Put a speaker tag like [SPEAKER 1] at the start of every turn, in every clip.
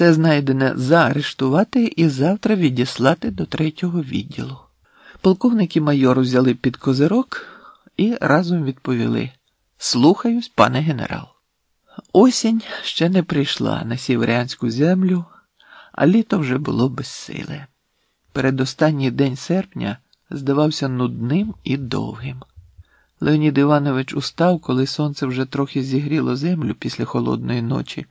[SPEAKER 1] Все знайдене заарештувати і завтра відіслати до третього відділу. Полковник і майор взяли під козирок і разом відповіли: Слухаюсь, пане генерал. Осінь ще не прийшла на сіверянську землю, а літо вже було безсиле. Передостанній день серпня здавався нудним і довгим. Леонід Іванович устав, коли сонце вже трохи зігріло землю після холодної ночі,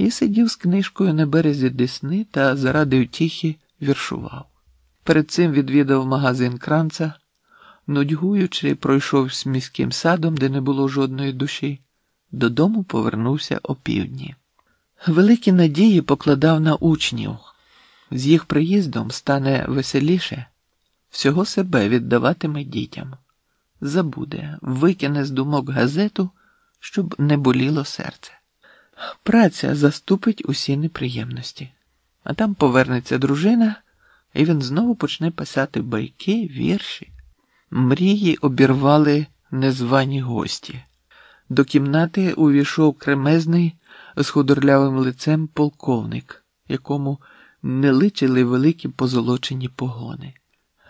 [SPEAKER 1] і сидів з книжкою на березі Десни та заради утіхи віршував. Перед цим відвідав магазин кранца, нудьгуючи, пройшов міським садом, де не було жодної душі, додому повернувся опівдні. Великі надії покладав на учнів. З їх приїздом стане веселіше, всього себе віддаватиме дітям. Забуде, викине з думок газету, щоб не боліло серце. Праця заступить усі неприємності, а там повернеться дружина, і він знову почне писати байки, вірші. Мрії обірвали незвані гості. До кімнати увійшов кремезний з худорлявим лицем полковник, якому не личили великі позолочені погони.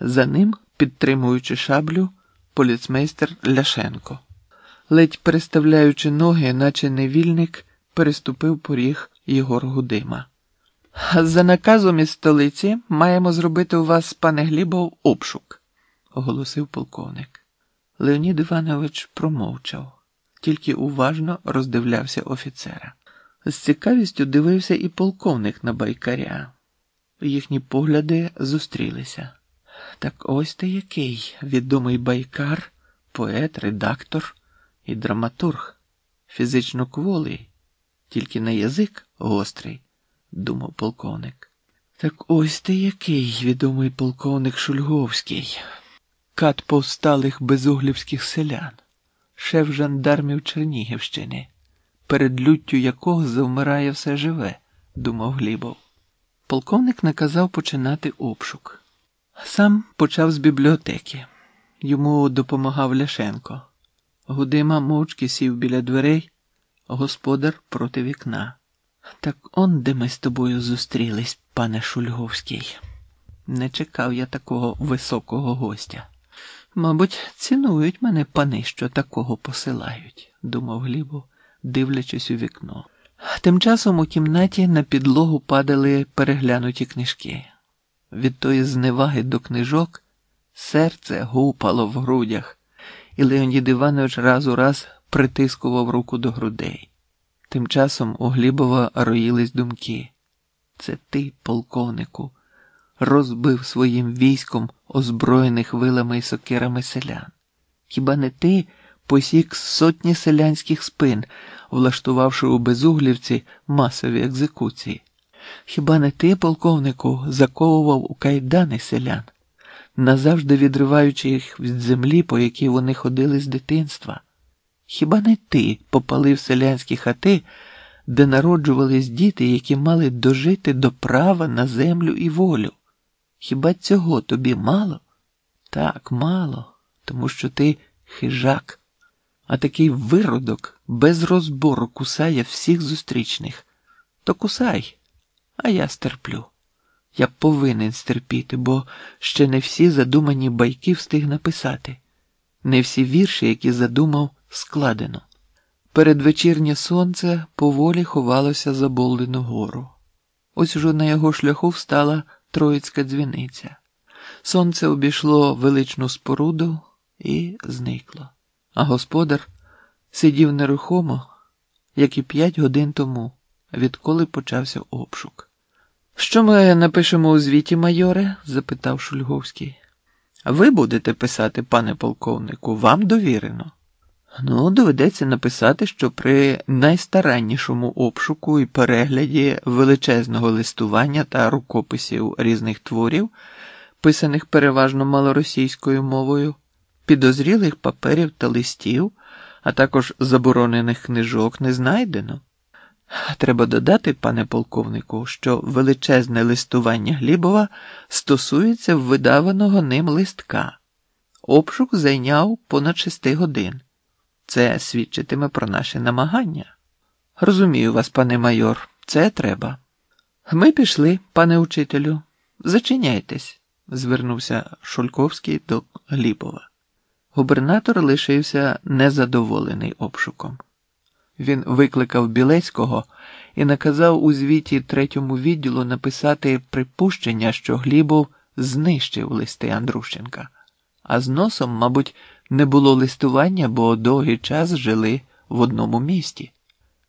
[SPEAKER 1] За ним, підтримуючи шаблю, поліцмейстер Ляшенко. Ледь переставляючи ноги, наче невільник, переступив поріг Єгор Гудима. За наказом із столиці маємо зробити у вас, пане Глібов, обшук, оголосив полковник. Леонід Іванович промовчав, тільки уважно роздивлявся офіцера. З цікавістю дивився і полковник на байкаря. Їхні погляди зустрілися. Так ось ти який відомий байкар, поет, редактор і драматург, фізично кволий, тільки на язик гострий, думав полковник. Так ось ти який відомий полковник Шульговський, кат повсталих безуглівських селян, шеф жандармів Чернігівщини, перед люттю якого завмирає все живе, думав Глібов. Полковник наказав починати обшук. Сам почав з бібліотеки. Йому допомагав Ляшенко. Гудима мовчки сів біля дверей, господар проти вікна. Так он де ми з тобою зустрілись, пане Шульговський. Не чекав я такого високого гостя. Мабуть, цінують мене пани, що такого посилають, думав Глібов, дивлячись у вікно. Тим часом у кімнаті на підлогу падали переглянуті книжки. Від тої зневаги до книжок серце гупало в грудях, і Леонід Іванович раз у раз притискував руку до грудей. Тим часом у Глібова роїлись думки. Це ти, полковнику, розбив своїм військом озброєних вилами і сокирами селян. Хіба не ти посік сотні селянських спин, влаштувавши у Безуглівці масові екзекуції? Хіба не ти, полковнику, заковував у кайдани селян, назавжди відриваючи їх від землі, по якій вони ходили з дитинства? Хіба не ти попалив селянські хати, де народжувались діти, які мали дожити до права на землю і волю? Хіба цього тобі мало? Так, мало, тому що ти хижак, а такий виродок без розбору кусає всіх зустрічних. То кусай, а я стерплю. Я повинен стерпіти, бо ще не всі задумані байки встиг написати, не всі вірші, які задумав, складено. Передвечірнє сонце поволі ховалося за Болдину гору. Ось уже на його шляху встала Троїцька дзвіниця. Сонце обійшло величну споруду і зникло. А господар сидів нерухомо, як і п'ять годин тому, відколи почався обшук. Що ми напишемо у звіті, майоре? запитав Шульговський. Ви будете писати, пане полковнику, вам довірено. Ну, доведеться написати, що при найстараннішому обшуку і перегляді величезного листування та рукописів різних творів, писаних переважно малоросійською мовою, підозрілих паперів та листів, а також заборонених книжок не знайдено. Треба додати, пане полковнику, що величезне листування Глібова стосується видаваного ним листка. Обшук зайняв понад шести годин. Це свідчитиме про наші намагання. Розумію вас, пане майор, це треба. Ми пішли, пане учителю. Зачиняйтесь, звернувся Шульковський до Глібова. Губернатор лишився незадоволений обшуком. Він викликав Білецького і наказав у звіті третьому відділу написати припущення, що Глібов знищив листи Андрущенка, а з носом, мабуть, не було листування, бо довгий час жили в одному місті.